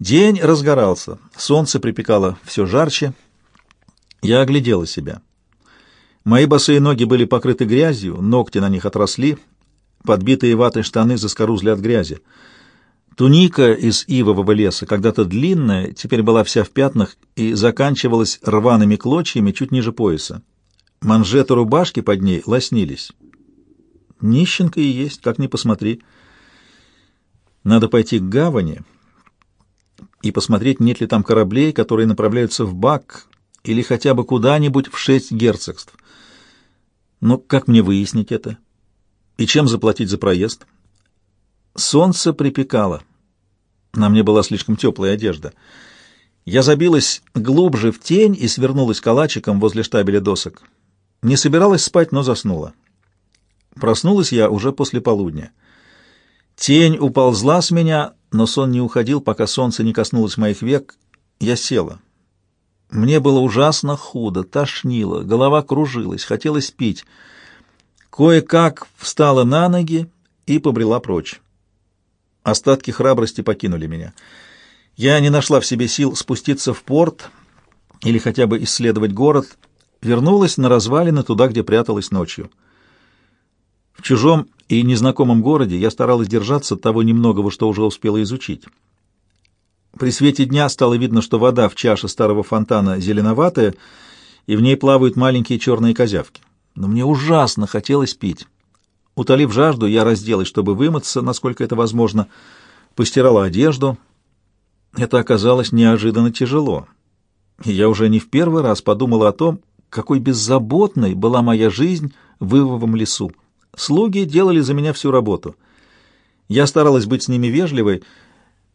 День разгорался, солнце припекало все жарче. Я оглядела себя. Мои босые ноги были покрыты грязью, ногти на них отросли, подбитые ватой штаны заскорузли от грязи. Туника из ивового леса, когда-то длинная, теперь была вся в пятнах и заканчивалась рваными клочьями чуть ниже пояса. Манжеты рубашки под ней лоснились. Нищенка и есть, как ни посмотри. Надо пойти к гавани и посмотреть, нет ли там кораблей, которые направляются в Бак или хотя бы куда-нибудь в шесть герцогств. Но как мне выяснить это? И чем заплатить за проезд? Солнце припекало. На мне была слишком теплая одежда. Я забилась глубже в тень и свернулась калачиком возле штабеля досок. Не собиралась спать, но заснула. Проснулась я уже после полудня. Тень уползла с меня, но сон не уходил, пока солнце не коснулось моих век. Я села. Мне было ужасно худо, тошнило, голова кружилась, хотелось пить. Кое-как встала на ноги и побрела прочь. Остатки храбрости покинули меня. Я не нашла в себе сил спуститься в порт или хотя бы исследовать город, вернулась на развалины туда, где пряталась ночью. В чужом и незнакомом городе я старалась держаться того немногого, что уже успела изучить. При свете дня стало видно, что вода в чаше старого фонтана зеленоватая, и в ней плавают маленькие черные козявки. Но мне ужасно хотелось пить. Утолив жажду, я разделась, чтобы вымыться, насколько это возможно, постирала одежду. Это оказалось неожиданно тяжело. И я уже не в первый раз подумала о том, какой беззаботной была моя жизнь в Ивовом лесу. Слуги делали за меня всю работу. Я старалась быть с ними верливой,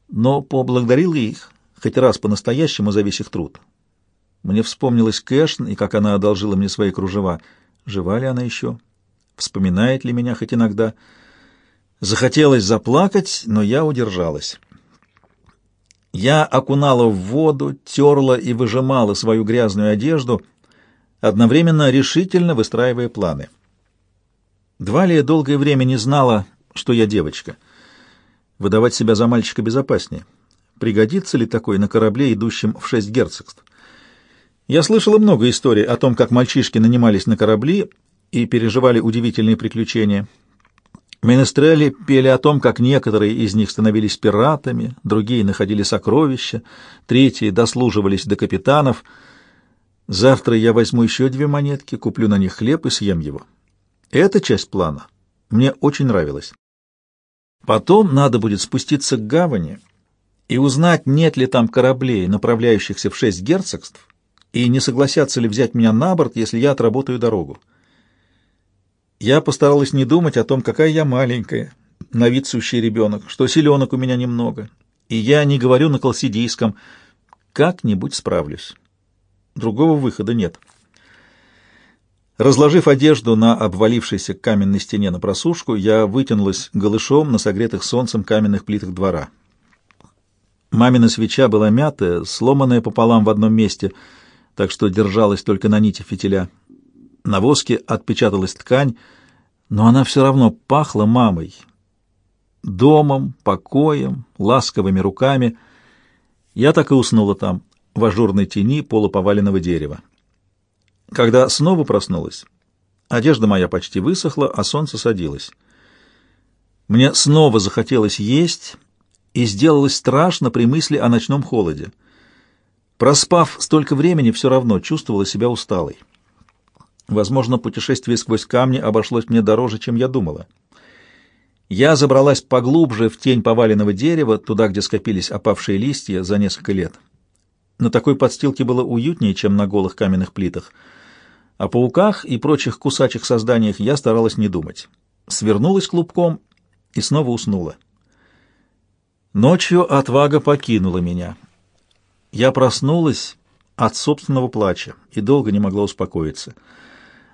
но поблагодарила их хоть раз по-настоящему за весь их труд. Мне вспомнилась Кэшн и как она одолжила мне свои кружева. Жива ли она еще? Вспоминает ли меня хоть иногда? Захотелось заплакать, но я удержалась. Я окунала в воду, терла и выжимала свою грязную одежду, одновременно решительно выстраивая планы. Двалия долгое время не знала, что я девочка. Выдавать себя за мальчика безопаснее. Пригодится ли такой на корабле, идущем в шесть герцогств? Я слышала много историй о том, как мальчишки нанимались на корабли и переживали удивительные приключения. Менестрели пели о том, как некоторые из них становились пиратами, другие находили сокровища, третьи дослуживались до капитанов. Завтра я возьму еще две монетки, куплю на них хлеб и съем его. Эта часть плана мне очень нравилась. Потом надо будет спуститься к гавани и узнать, нет ли там кораблей, направляющихся в шесть герцогств, и не согласятся ли взять меня на борт, если я отработаю дорогу. Я постаралась не думать о том, какая я маленькая, на вид сущий ребенок, что селенок у меня немного, и я не говорю на колсидийском. Как-нибудь справлюсь. Другого выхода нет. Разложив одежду на обвалившейся каменной стене на просушку, я вытянулась голышом на согретых солнцем каменных плитах двора. Мамина свеча была мятая, сломанная пополам в одном месте, так что держалась только на нити фитиля. На воске отпечаталась ткань, но она все равно пахла мамой. Домом, покоем, ласковыми руками. Я так и уснула там, в ажурной тени полуповаленного дерева. Когда снова проснулась, одежда моя почти высохла, а солнце садилось. Мне снова захотелось есть, и сделалось страшно при мысли о ночном холоде. Проспав столько времени, все равно чувствовала себя усталой. Возможно, путешествие сквозь камни обошлось мне дороже, чем я думала. Я забралась поглубже в тень поваленного дерева, туда, где скопились опавшие листья за несколько лет. На такой подстилке было уютнее, чем на голых каменных плитах — о пауках и прочих кусачих созданиях я старалась не думать. Свернулась клубком и снова уснула. Ночью отвага покинула меня. Я проснулась от собственного плача и долго не могла успокоиться.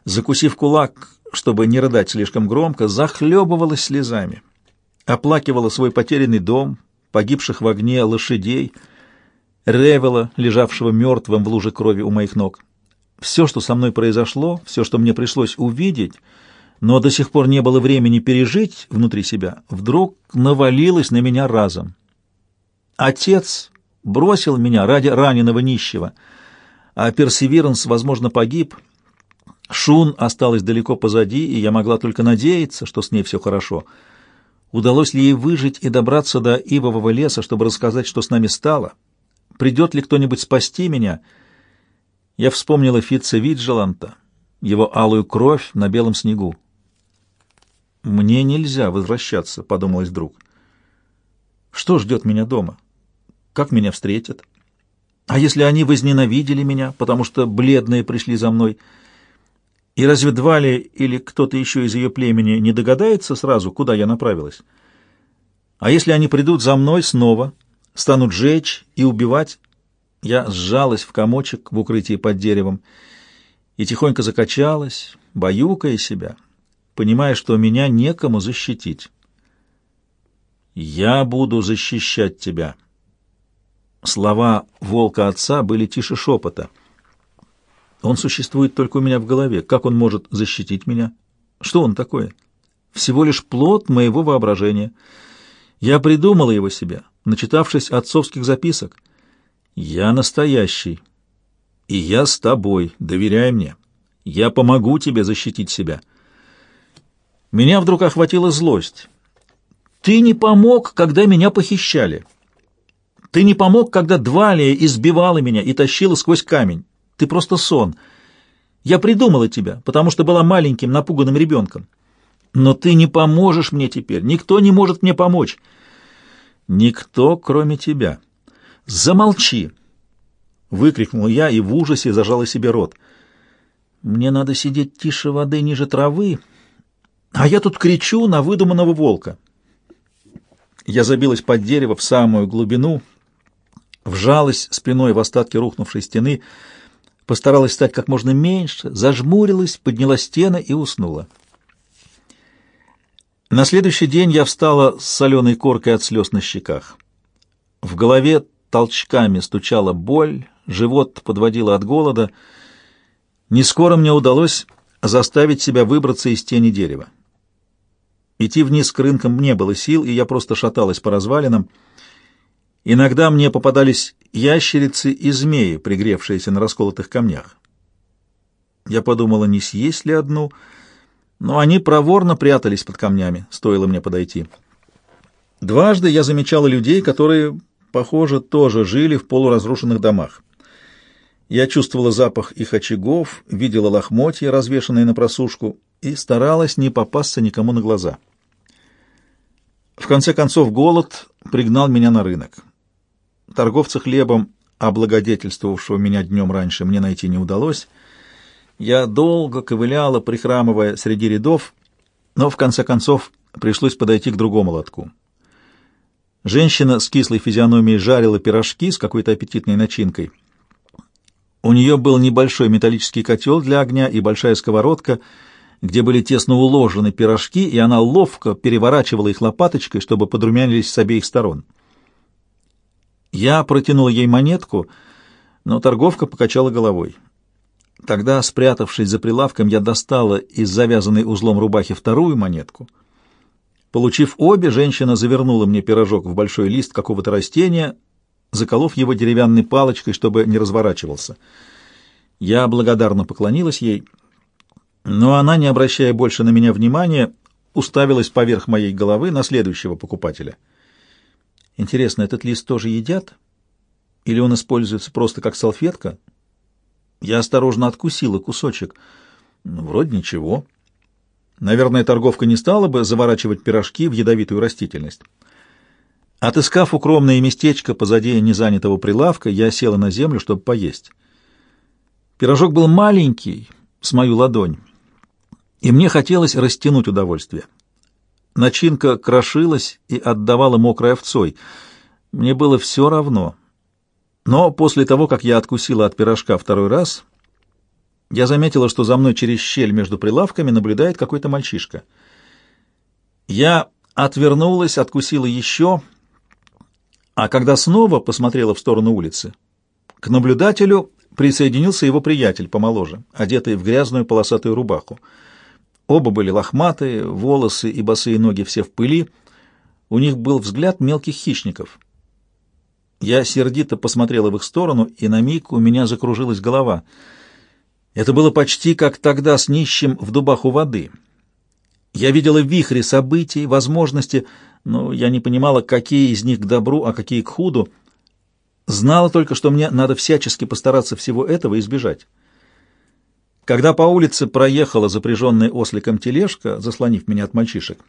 Закусив кулак, чтобы не рыдать слишком громко, захлебывалась слезами. Оплакивала свой потерянный дом, погибших в огне лошадей, Ревела, лежавшего мертвым в луже крови у моих ног. Все, что со мной произошло, все, что мне пришлось увидеть, но до сих пор не было времени пережить внутри себя, вдруг навалилось на меня разом. Отец бросил меня ради раненого нищего. А Персеверанс, возможно, погиб. Шун осталась далеко позади, и я могла только надеяться, что с ней все хорошо. Удалось ли ей выжить и добраться до ивового леса, чтобы рассказать, что с нами стало? Придет ли кто-нибудь спасти меня? Я вспомнила Фитца Виджеланта, его алую кровь на белом снегу. «Мне нельзя возвращаться», — подумалось вдруг. «Что ждет меня дома? Как меня встретят? А если они возненавидели меня, потому что бледные пришли за мной?» И разве Двали или кто-то еще из ее племени не догадается сразу, куда я направилась? А если они придут за мной снова, станут жечь и убивать? Я сжалась в комочек в укрытии под деревом и тихонько закачалась, баюкая себя, понимая, что меня некому защитить. «Я буду защищать тебя». Слова волка отца были тише шепота — он существует только у меня в голове. Как он может защитить меня? Что он такое? Всего лишь плод моего воображения. Я придумала его себе, начитавшись отцовских записок. Я настоящий. И я с тобой. Доверяй мне. Я помогу тебе защитить себя. Меня вдруг охватила злость. Ты не помог, когда меня похищали. Ты не помог, когда Двалия избивала меня и тащила сквозь камень. Ты просто сон. Я придумала тебя, потому что была маленьким, напуганным ребенком. Но ты не поможешь мне теперь. Никто не может мне помочь. Никто, кроме тебя. Замолчи!» Выкрикнул я и в ужасе зажала себе рот. «Мне надо сидеть тише воды ниже травы, а я тут кричу на выдуманного волка». Я забилась под дерево в самую глубину, вжалась спиной в остатки рухнувшей стены — постаралась стать как можно меньше, зажмурилась, подняла стены и уснула. На следующий день я встала с соленой коркой от слез на щеках. В голове толчками стучала боль, живот подводило от голода. Не скоро мне удалось заставить себя выбраться из тени дерева. Идти вниз к рынкам не было сил, и я просто шаталась по развалинам. Иногда мне попадались ящерицы и змеи, пригревшиеся на расколотых камнях. Я подумала, не съесть ли одну, но они проворно прятались под камнями, стоило мне подойти. Дважды я замечала людей, которые, похоже, тоже жили в полуразрушенных домах. Я чувствовала запах их очагов, видела лохмотья, развешанные на просушку, и старалась не попасться никому на глаза. В конце концов, голод пригнал меня на рынок. Торговца хлебом, облагодетельствовавшего меня днем раньше, мне найти не удалось. Я долго ковыляла, прихрамывая среди рядов, но в конце концов пришлось подойти к другому лотку. Женщина с кислой физиономией жарила пирожки с какой-то аппетитной начинкой. У нее был небольшой металлический котел для огня и большая сковородка, где были тесно уложены пирожки, и она ловко переворачивала их лопаточкой, чтобы подрумянились с обеих сторон. Я протянул ей монетку, но торговка покачала головой. Тогда, спрятавшись за прилавком, я достала из завязанной узлом рубахи вторую монетку. Получив обе, женщина завернула мне пирожок в большой лист какого-то растения, заколов его деревянной палочкой, чтобы не разворачивался. Я благодарно поклонилась ей, но она, не обращая больше на меня внимания, уставилась поверх моей головы на следующего покупателя — Интересно, этот лист тоже едят? Или он используется просто как салфетка? Я осторожно откусила кусочек. Вроде ничего. Наверное, торговка не стала бы заворачивать пирожки в ядовитую растительность. Отыскав укромное местечко позади незанятого прилавка, я села на землю, чтобы поесть. Пирожок был маленький, с мою ладонь, и мне хотелось растянуть удовольствие. Начинка крошилась и отдавала мокрой овцой. Мне было все равно. Но после того, как я откусила от пирожка второй раз, я заметила, что за мной через щель между прилавками наблюдает какой-то мальчишка. Я отвернулась, откусила еще, а когда снова посмотрела в сторону улицы, к наблюдателю присоединился его приятель помоложе, одетый в грязную полосатую рубаху. Оба были лохматые, волосы и босые ноги все в пыли. У них был взгляд мелких хищников. Я сердито посмотрела в их сторону, и на миг у меня закружилась голова. Это было почти как тогда с нищим в дубах у воды. Я видела вихри событий, возможности, но я не понимала, какие из них к добру, а какие к худу. Знала только, что мне надо всячески постараться всего этого избежать. Когда по улице проехала запряженная осликом тележка, заслонив меня от мальчишек,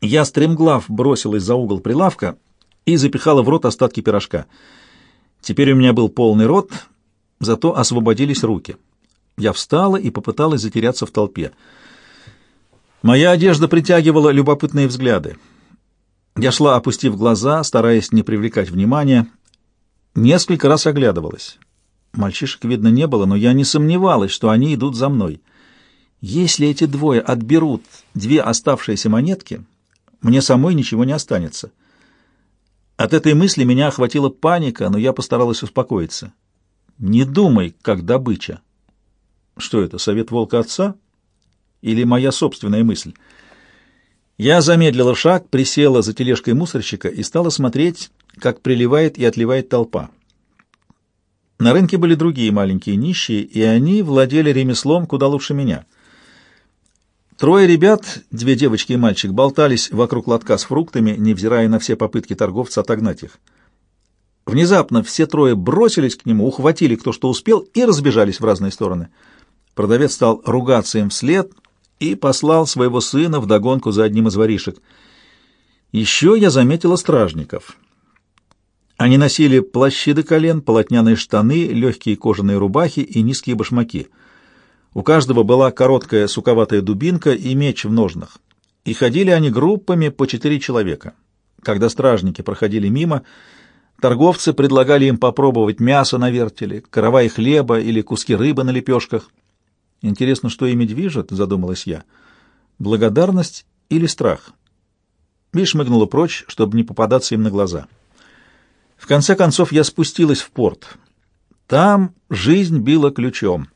я стремглав бросилась за угол прилавка и запихала в рот остатки пирожка. Теперь у меня был полный рот, зато освободились руки. Я встала и попыталась затеряться в толпе. Моя одежда притягивала любопытные взгляды. Я шла, опустив глаза, стараясь не привлекать внимания. Несколько раз оглядывалась. Мальчишек видно не было, но я не сомневалась, что они идут за мной. Если эти двое отберут две оставшиеся монетки, мне самой ничего не останется. От этой мысли меня охватила паника, но я постаралась успокоиться. Не думай, как добыча. Что это, совет волка отца? Или моя собственная мысль? Я замедлила шаг, присела за тележкой мусорщика и стала смотреть, как приливает и отливает толпа. На рынке были другие маленькие нищие, и они владели ремеслом куда лучше меня. Трое ребят, две девочки и мальчик, болтались вокруг лотка с фруктами, невзирая на все попытки торговца отогнать их. Внезапно все трое бросились к нему, ухватили кто что успел и разбежались в разные стороны. Продавец стал ругаться им вслед и послал своего сына вдогонку за одним из воришек. Еще я заметила стражников — они носили плащи до колен, полотняные штаны, легкие кожаные рубахи и низкие башмаки. У каждого была короткая суковатая дубинка и меч в ножнах. И ходили они группами по четыре человека. Когда стражники проходили мимо, торговцы предлагали им попробовать мясо на вертеле, каравай хлеба или куски рыбы на лепешках. «Интересно, что ими движет?» — задумалась я. «Благодарность или страх?» И шмыгнула прочь, чтобы не попадаться им на глаза. В конце концов я спустилась в порт. Там жизнь била ключом.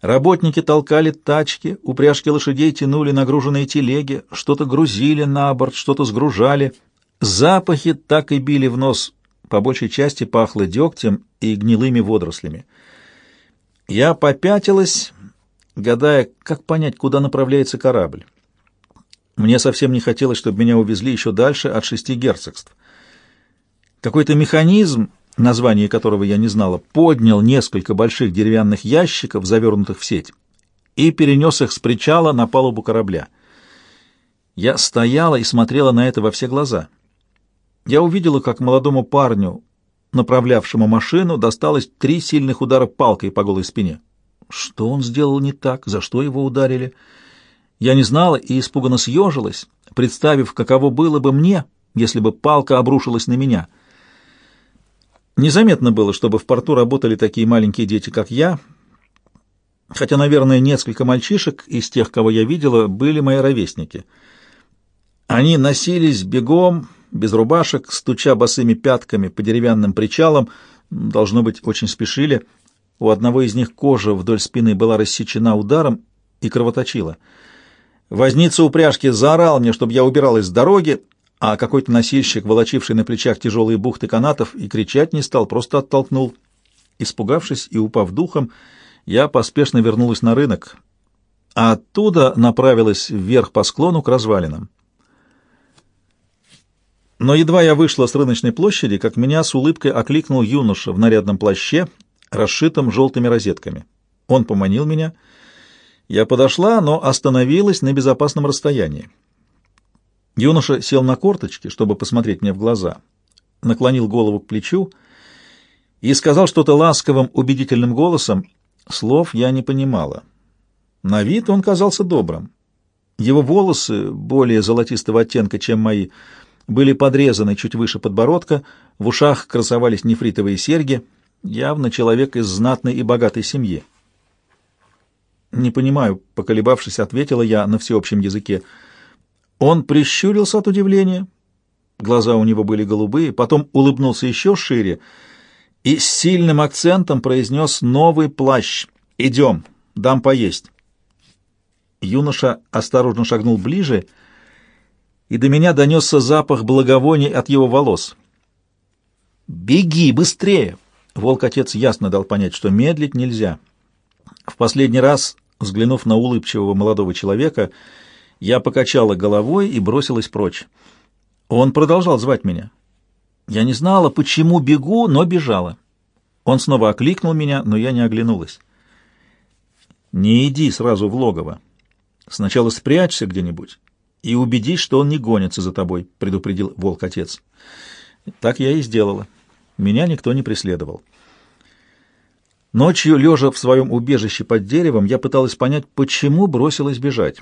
Работники толкали тачки, упряжки лошадей тянули нагруженные телеги, что-то грузили на борт, что-то сгружали. Запахи так и били в нос, по большей части пахло дегтем и гнилыми водорослями. Я попятилась, гадая, как понять, куда направляется корабль. Мне совсем не хотелось, чтобы меня увезли еще дальше от шести герцогств. Какой-то механизм, название которого я не знала, поднял несколько больших деревянных ящиков, завернутых в сеть, и перенес их с причала на палубу корабля. Я стояла и смотрела на это во все глаза. Я увидела, как молодому парню, направлявшему машину, досталось три сильных удара палкой по голой спине. Что он сделал не так? За что его ударили? Я не знала и испуганно съежилась, представив, каково было бы мне, если бы палка обрушилась на меня — Незаметно было, чтобы в порту работали такие маленькие дети, как я, хотя, наверное, несколько мальчишек из тех, кого я видела, были мои ровесники. Они носились бегом, без рубашек, стуча босыми пятками по деревянным причалам, должно быть, очень спешили. У одного из них кожа вдоль спины была рассечена ударом и кровоточила. Возница упряжки заорал мне, чтобы я убиралась с дороги, а какой-то носильщик, волочивший на плечах тяжелые бухты канатов, и кричать не стал, просто оттолкнул. Испугавшись и упав духом, я поспешно вернулась на рынок, а оттуда направилась вверх по склону к развалинам. Но едва я вышла с рыночной площади, как меня с улыбкой окликнул юноша в нарядном плаще, расшитом желтыми розетками. Он поманил меня. Я подошла, но остановилась на безопасном расстоянии. Юноша сел на корточки, чтобы посмотреть мне в глаза, наклонил голову к плечу и сказал что-то ласковым, убедительным голосом. Слов я не понимала. На вид он казался добрым. Его волосы, более золотистого оттенка, чем мои, были подрезаны чуть выше подбородка, в ушах красовались нефритовые серьги, явно человек из знатной и богатой семьи. «Не понимаю», — поколебавшись, ответила я на всеобщем языке, — он прищурился от удивления, глаза у него были голубые, потом улыбнулся еще шире и с сильным акцентом произнес новый плащ. «Идем, дам поесть». Юноша осторожно шагнул ближе, и до меня донесся запах благовоний от его волос. «Беги, быстрее!» Волк-отец ясно дал понять, что медлить нельзя. В последний раз, взглянув на улыбчивого молодого человека, я покачала головой и бросилась прочь. Он продолжал звать меня. Я не знала, почему бегу, но бежала. Он снова окликнул меня, но я не оглянулась. «Не иди сразу в логово. Сначала спрячься где-нибудь и убедись, что он не гонится за тобой», — предупредил волк-отец. Так я и сделала. Меня никто не преследовал. Ночью, лежа в своем убежище под деревом, я пыталась понять, почему бросилась бежать.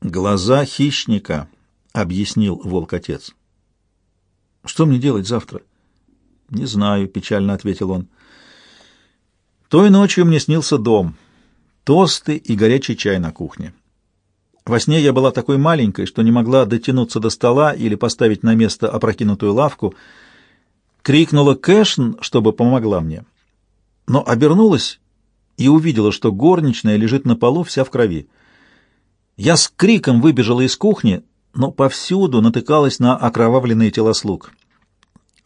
«Глаза хищника», — объяснил волк-отец. «Что мне делать завтра?» «Не знаю», — печально ответил он. Той ночью мне снился дом, тосты и горячий чай на кухне. Во сне я была такой маленькой, что не могла дотянуться до стола или поставить на место опрокинутую лавку. Крикнула Кэшн, чтобы помогла мне. Но обернулась и увидела, что горничная лежит на полу вся в крови. Я с криком выбежала из кухни, но повсюду натыкалась на окровавленные тела слуг.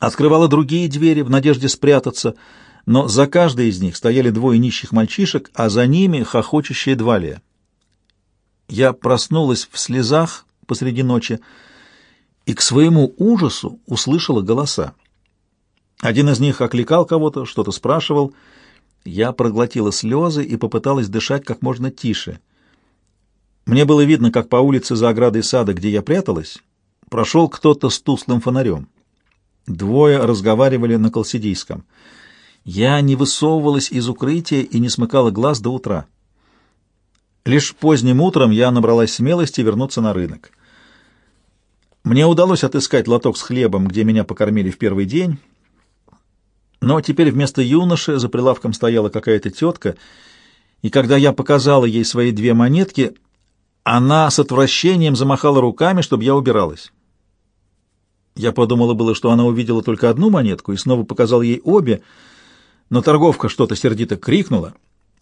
Открывала другие двери в надежде спрятаться — но за каждой из них стояли двое нищих мальчишек, а за ними хохочущая Двалия. Я проснулась в слезах посреди ночи и к своему ужасу услышала голоса. Один из них окликал кого-то, что-то спрашивал. Я проглотила слезы и попыталась дышать как можно тише. Мне было видно, как по улице за оградой сада, где я пряталась, прошел кто-то с туслым фонарем. Двое разговаривали на колсидийском — я не высовывалась из укрытия и не смыкала глаз до утра. Лишь поздним утром я набралась смелости вернуться на рынок. Мне удалось отыскать лоток с хлебом, где меня покормили в первый день, но теперь вместо юноши за прилавком стояла какая-то тетка, и когда я показала ей свои две монетки, она с отвращением замахала руками, чтобы я убиралась. Я подумала было, что она увидела только одну монетку, и снова показал ей обе — но торговка что-то сердито крикнула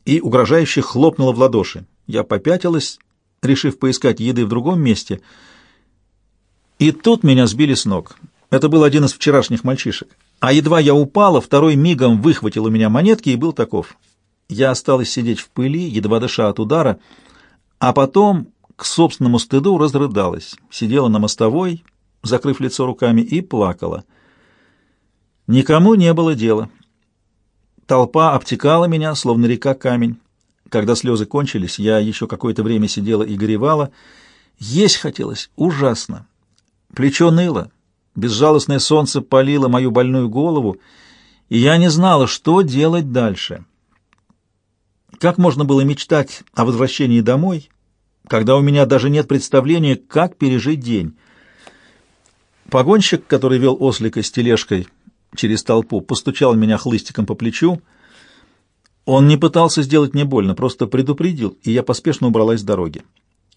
и угрожающе хлопнула в ладоши. Я попятилась, решив поискать еды в другом месте, и тут меня сбили с ног. Это был один из вчерашних мальчишек. А едва я упала, второй мигом выхватил у меня монетки и был таков. Я осталась сидеть в пыли, едва дыша от удара, а потом, к собственному стыду, разрыдалась. Сидела на мостовой, закрыв лицо руками, и плакала. Никому не было дела. Толпа обтекала меня, словно река камень. Когда слезы кончились, я еще какое-то время сидела и горевала. Есть хотелось ужасно. Плечо ныло, безжалостное солнце палило мою больную голову, и я не знала, что делать дальше. Как можно было мечтать о возвращении домой, когда у меня даже нет представления, как пережить день? Погонщик, который вел ослика с тележкой, через толпу, постучал меня хлыстиком по плечу. Он не пытался сделать мне больно, просто предупредил, и я поспешно убралась с дороги.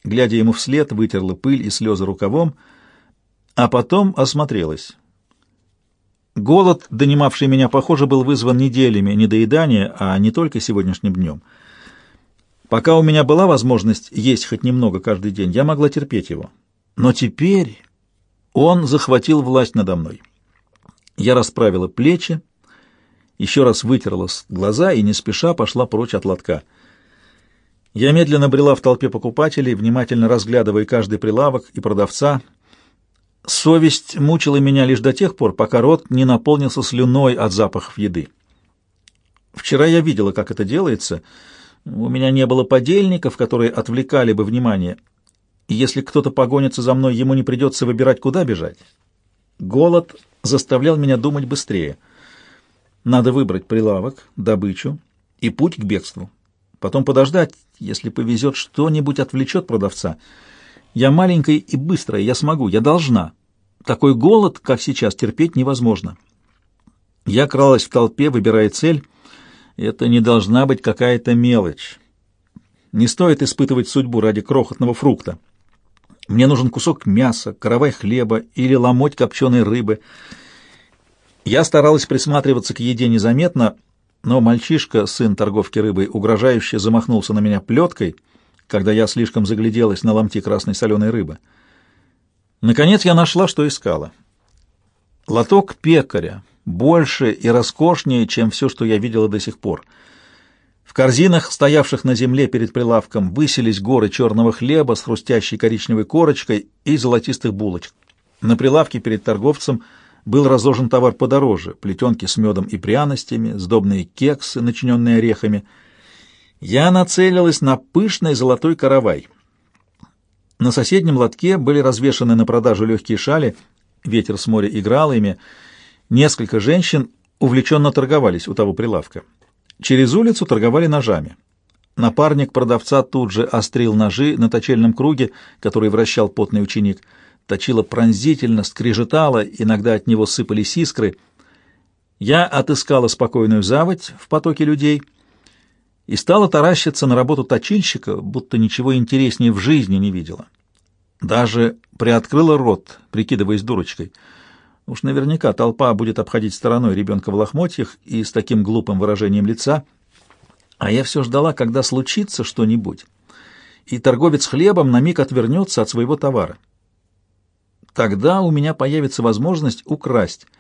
Глядя ему вслед, вытерла пыль и слезы рукавом, а потом осмотрелась. Голод, донимавший меня, похоже, был вызван неделями недоедания, а не только сегодняшним днем. Пока у меня была возможность есть хоть немного каждый день, я могла терпеть его. Но теперь он захватил власть надо мной. Я расправила плечи, еще раз вытерла глаза и не спеша пошла прочь от лотка. Я медленно брела в толпе покупателей, внимательно разглядывая каждый прилавок и продавца. Совесть мучила меня лишь до тех пор, пока рот не наполнился слюной от запахов еды. Вчера я видела, как это делается. У меня не было подельников, которые отвлекали бы внимание. Если кто-то погонится за мной, ему не придется выбирать, куда бежать. Голод заставлял меня думать быстрее. Надо выбрать прилавок, добычу и путь к бегству. Потом подождать, если повезет, что-нибудь отвлечет продавца. Я маленькая и быстрая, я смогу, я должна. Такой голод, как сейчас, терпеть невозможно. Я кралась в толпе, выбирая цель. Это не должна быть какая-то мелочь. Не стоит испытывать судьбу ради крохотного фрукта. Мне нужен кусок мяса, каравай хлеба или ломоть копченой рыбы. Я старалась присматриваться к еде незаметно, но мальчишка, сын торговки рыбой, угрожающе замахнулся на меня плеткой, когда я слишком загляделась на ломти красной соленой рыбы. Наконец я нашла, что искала. Лоток пекаря, больше и роскошнее, чем все, что я видела до сих пор. В корзинах, стоявших на земле перед прилавком, высились горы черного хлеба с хрустящей коричневой корочкой и золотистых булочек. На прилавке перед торговцем был разложен товар подороже, плетенки с медом и пряностями, сдобные кексы, начиненные орехами. Я нацелилась на пышный золотой каравай. На соседнем лотке были развешаны на продажу легкие шали, ветер с моря играл ими, Несколько женщин увлеченно торговались у того прилавка. Через улицу торговали ножами. Напарник продавца тут же острил ножи на точельном круге, который вращал потный ученик. Точило пронзительно, скрежетало, иногда от него сыпались искры. Я отыскала спокойную заводь в потоке людей и стала таращиться на работу точильщика, будто ничего интереснее в жизни не видела. Даже приоткрыла рот, прикидываясь дурочкой — Уж наверняка толпа будет обходить стороной ребенка в лохмотьях и с таким глупым выражением лица. А я все ждала, когда случится что-нибудь, и торговец хлебом на миг отвернется от своего товара. Тогда у меня появится возможность украсть —